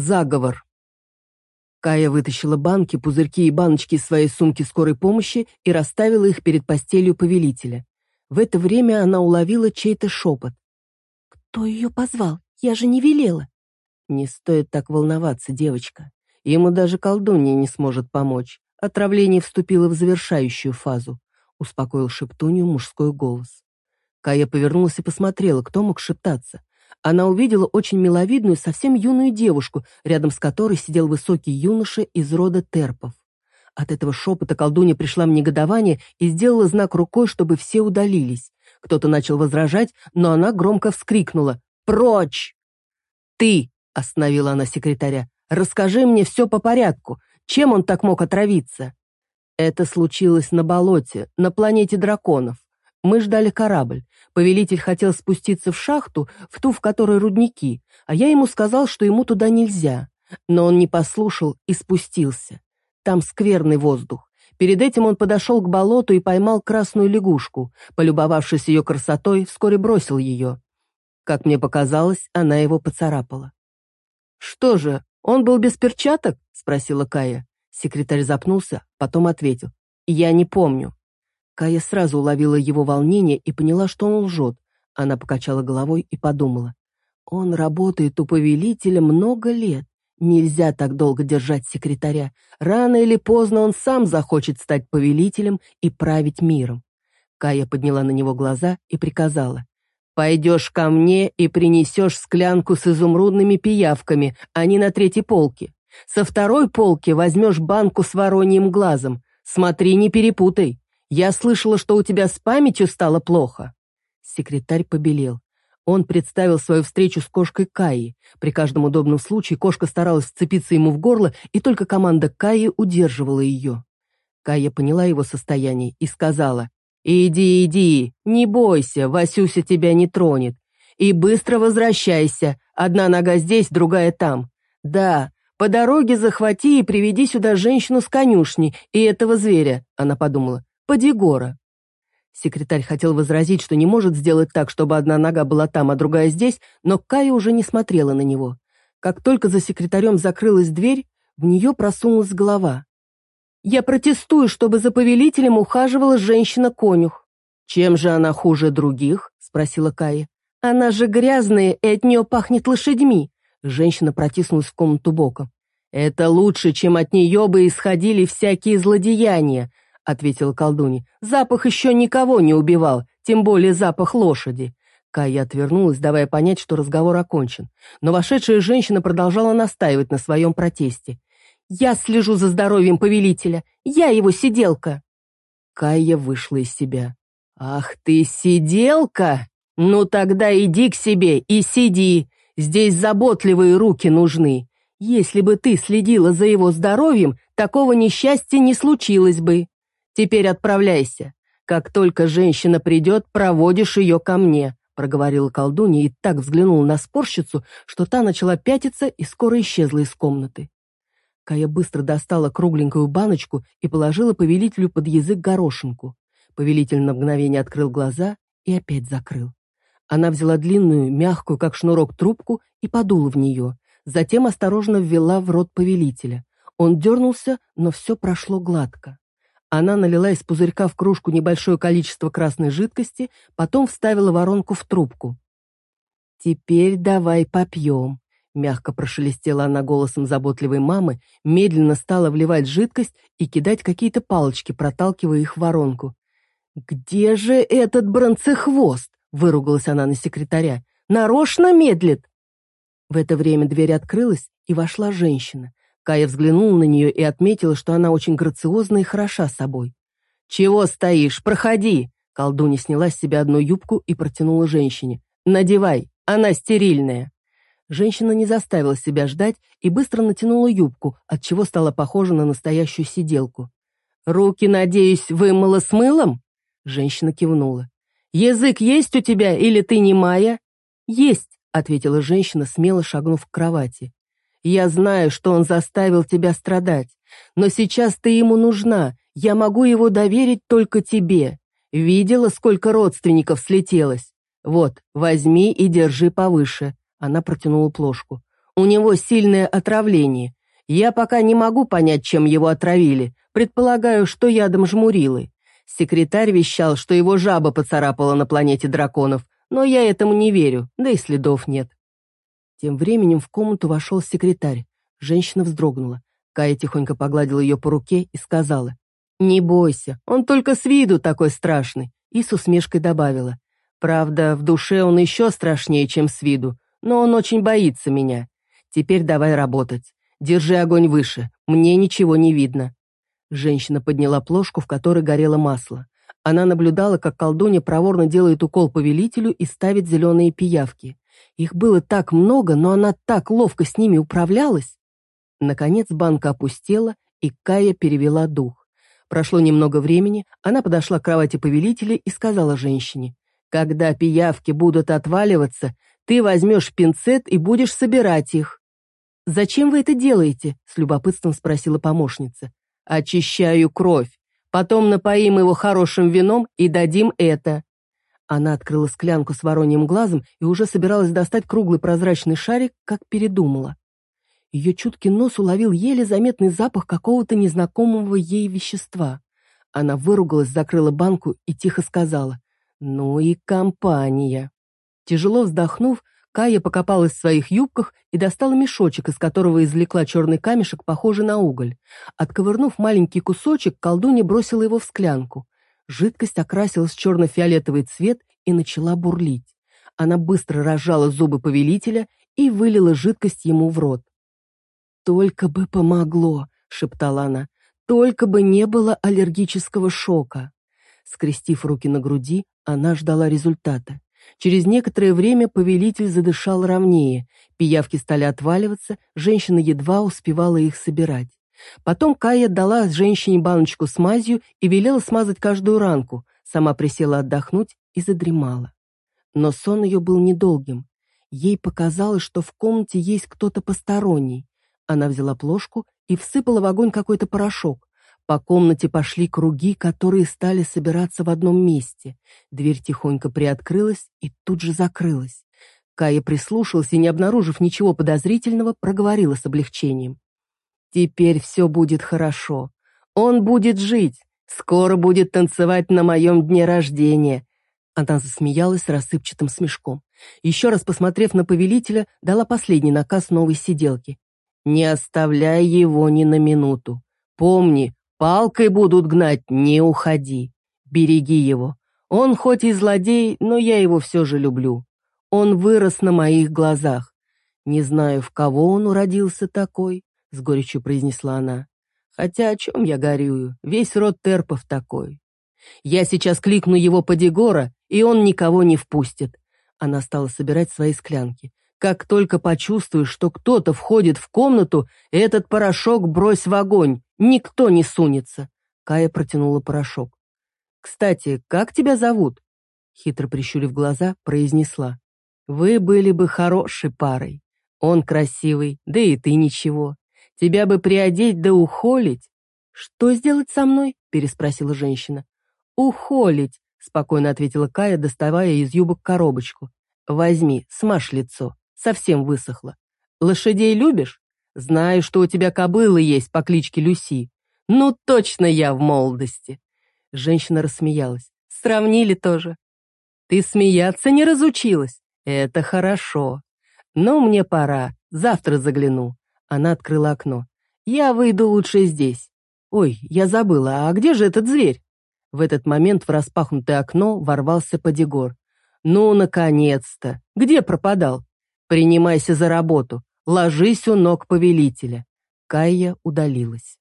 Заговор. Кая вытащила банки, пузырьки и баночки из своей сумки скорой помощи и расставила их перед постелью повелителя. В это время она уловила чей-то шепот. «Кто ее позвал? Я же не велела». «Не стоит так волноваться, девочка. Ему даже колдунья не сможет помочь. Отравление вступило в завершающую фазу», — успокоил шептунью мужской голос. Кая повернулась и посмотрела, кто мог шептаться. Она увидела очень миловидную, совсем юную девушку, рядом с которой сидел высокий юноша из рода терпов. От этого шепота колдунья пришла в негодование и сделала знак рукой, чтобы все удалились. Кто-то начал возражать, но она громко вскрикнула «Прочь!» «Ты!» — остановила она секретаря. «Расскажи мне все по порядку. Чем он так мог отравиться?» Это случилось на болоте, на планете драконов. Мы ждали корабль. Повелитель хотел спуститься в шахту, в ту, в которой рудники, а я ему сказал, что ему туда нельзя. Но он не послушал и спустился. Там скверный воздух. Перед этим он подошел к болоту и поймал красную лягушку. Полюбовавшись ее красотой, вскоре бросил ее. Как мне показалось, она его поцарапала. «Что же, он был без перчаток?» — спросила Кая. Секретарь запнулся, потом ответил. «Я не помню». Кая сразу уловила его волнение и поняла, что он лжет. Она покачала головой и подумала. Он работает у повелителя много лет. Нельзя так долго держать секретаря. Рано или поздно он сам захочет стать повелителем и править миром. Кая подняла на него глаза и приказала. «Пойдешь ко мне и принесешь склянку с изумрудными пиявками, а не на третьей полке. Со второй полки возьмешь банку с вороньим глазом. Смотри, не перепутай. Я слышала, что у тебя с памятью стало плохо». Секретарь побелел. Он представил свою встречу с кошкой Каи. При каждом удобном случае кошка старалась вцепиться ему в горло, и только команда Каи удерживала ее. Кая поняла его состояние и сказала, «Иди, иди, не бойся, Васюся тебя не тронет. И быстро возвращайся, одна нога здесь, другая там. Да, по дороге захвати и приведи сюда женщину с конюшни и этого зверя», она подумала, Подигора. Секретарь хотел возразить, что не может сделать так, чтобы одна нога была там, а другая здесь, но Кая уже не смотрела на него. Как только за секретарем закрылась дверь, в нее просунулась голова. «Я протестую, чтобы за повелителем ухаживала женщина-конюх». «Чем же она хуже других?» — спросила Кая. «Она же грязная, и от нее пахнет лошадьми». Женщина протиснулась в комнату боком. «Это лучше, чем от нее бы исходили всякие злодеяния ответила колдунья. «Запах еще никого не убивал, тем более запах лошади». Кая отвернулась, давая понять, что разговор окончен. Но вошедшая женщина продолжала настаивать на своем протесте. «Я слежу за здоровьем повелителя. Я его сиделка». Кая вышла из себя. «Ах ты сиделка! Ну тогда иди к себе и сиди. Здесь заботливые руки нужны. Если бы ты следила за его здоровьем, такого несчастья не случилось бы». Теперь отправляйся. Как только женщина придет, проводишь ее ко мне», проговорила колдунья и так взглянула на спорщицу, что та начала пятиться и скоро исчезла из комнаты. Кая быстро достала кругленькую баночку и положила повелителю под язык горошинку. Повелитель на мгновение открыл глаза и опять закрыл. Она взяла длинную, мягкую, как шнурок, трубку и подула в нее. Затем осторожно ввела в рот повелителя. Он дернулся, но все прошло гладко. Она налила из пузырька в кружку небольшое количество красной жидкости, потом вставила воронку в трубку. «Теперь давай попьем», — мягко прошелестела она голосом заботливой мамы, медленно стала вливать жидкость и кидать какие-то палочки, проталкивая их в воронку. «Где же этот бронцехвост?» — выругалась она на секретаря. «Нарочно медлит!» В это время дверь открылась, и вошла женщина. Кая взглянула на нее и отметила, что она очень грациозна и хороша собой. «Чего стоишь? Проходи!» Колдунья сняла с себя одну юбку и протянула женщине. «Надевай, она стерильная!» Женщина не заставила себя ждать и быстро натянула юбку, отчего стала похожа на настоящую сиделку. «Руки, надеюсь, вымыла с мылом?» Женщина кивнула. «Язык есть у тебя или ты не моя?» «Есть», — ответила женщина, смело шагнув к кровати. Я знаю, что он заставил тебя страдать, но сейчас ты ему нужна, я могу его доверить только тебе. Видела, сколько родственников слетелось? Вот, возьми и держи повыше». Она протянула плошку. У него сильное отравление. Я пока не могу понять, чем его отравили. Предполагаю, что ядом жмурилы. Секретарь вещал, что его жаба поцарапала на планете драконов, но я этому не верю, да и следов нет. Тем временем в комнату вошел секретарь. Женщина вздрогнула. Кая тихонько погладила ее по руке и сказала, «Не бойся, он только с виду такой страшный», и с усмешкой добавила, «Правда, в душе он еще страшнее, чем с виду, но он очень боится меня. Теперь давай работать. Держи огонь выше, мне ничего не видно». Женщина подняла плошку, в которой горело масло. Она наблюдала, как колдунья проворно делает укол повелителю и ставит зеленые пиявки. Их было так много, но она так ловко с ними управлялась. Наконец банка опустела, и Кая перевела дух. Прошло немного времени, она подошла к кровати повелителя и сказала женщине, «Когда пиявки будут отваливаться, ты возьмешь пинцет и будешь собирать их». «Зачем вы это делаете?» — с любопытством спросила помощница. «Очищаю кровь. Потом напоим его хорошим вином и дадим это». Она открыла склянку с вороньим глазом и уже собиралась достать круглый прозрачный шарик, как передумала. Ее чуткий нос уловил еле заметный запах какого-то незнакомого ей вещества. Она выругалась, закрыла банку и тихо сказала «Ну и компания». Тяжело вздохнув, Кая покопалась в своих юбках и достала мешочек, из которого извлекла черный камешек, похожий на уголь. Отковырнув маленький кусочек, колдунья бросила его в склянку. Жидкость окрасилась в черно-фиолетовый цвет и начала бурлить. Она быстро разжала зубы повелителя и вылила жидкость ему в рот. «Только бы помогло», — шептала она, — «только бы не было аллергического шока». Скрестив руки на груди, она ждала результата. Через некоторое время повелитель задышал ровнее, пиявки стали отваливаться, женщина едва успевала их собирать. Потом Кая дала женщине баночку с мазью и велела смазать каждую ранку, сама присела отдохнуть и задремала. Но сон ее был недолгим. Ей показалось, что в комнате есть кто-то посторонний. Она взяла плошку и всыпала в огонь какой-то порошок. По комнате пошли круги, которые стали собираться в одном месте. Дверь тихонько приоткрылась и тут же закрылась. Кая прислушалась и, не обнаружив ничего подозрительного, проговорила с облегчением. «Теперь все будет хорошо. Он будет жить. Скоро будет танцевать на моем дне рождения». Она засмеялась рассыпчатым смешком. Еще раз посмотрев на повелителя, дала последний наказ новой сиделки. «Не оставляй его ни на минуту. Помни, Палкой будут гнать, не уходи. Береги его. Он хоть и злодей, но я его все же люблю. Он вырос на моих глазах. Не знаю, в кого он уродился такой, — с горечью произнесла она. Хотя о чем я горюю, весь род терпов такой. Я сейчас кликну его по Дегора, и он никого не впустит. Она стала собирать свои склянки. Как только почувствуешь, что кто-то входит в комнату, этот порошок брось в огонь, никто не сунется. Кая протянула порошок. «Кстати, как тебя зовут?» Хитро прищурив глаза, произнесла. «Вы были бы хорошей парой. Он красивый, да и ты ничего. Тебя бы приодеть да ухолить». «Что сделать со мной?» — переспросила женщина. «Ухолить», — спокойно ответила Кая, доставая из юбок коробочку. «Возьми, смажь лицо» совсем высохла. Лошадей любишь? Знаю, что у тебя кобылы есть по кличке Люси. Ну, точно я в молодости. Женщина рассмеялась. Сравнили тоже. Ты смеяться не разучилась? Это хорошо. Но мне пора, завтра загляну. Она открыла окно. Я выйду лучше здесь. Ой, я забыла, а где же этот зверь? В этот момент в распахнутое окно ворвался Падигор. Ну, наконец-то! Где пропадал? Принимайся за работу, ложись у ног повелителя. Кайя удалилась.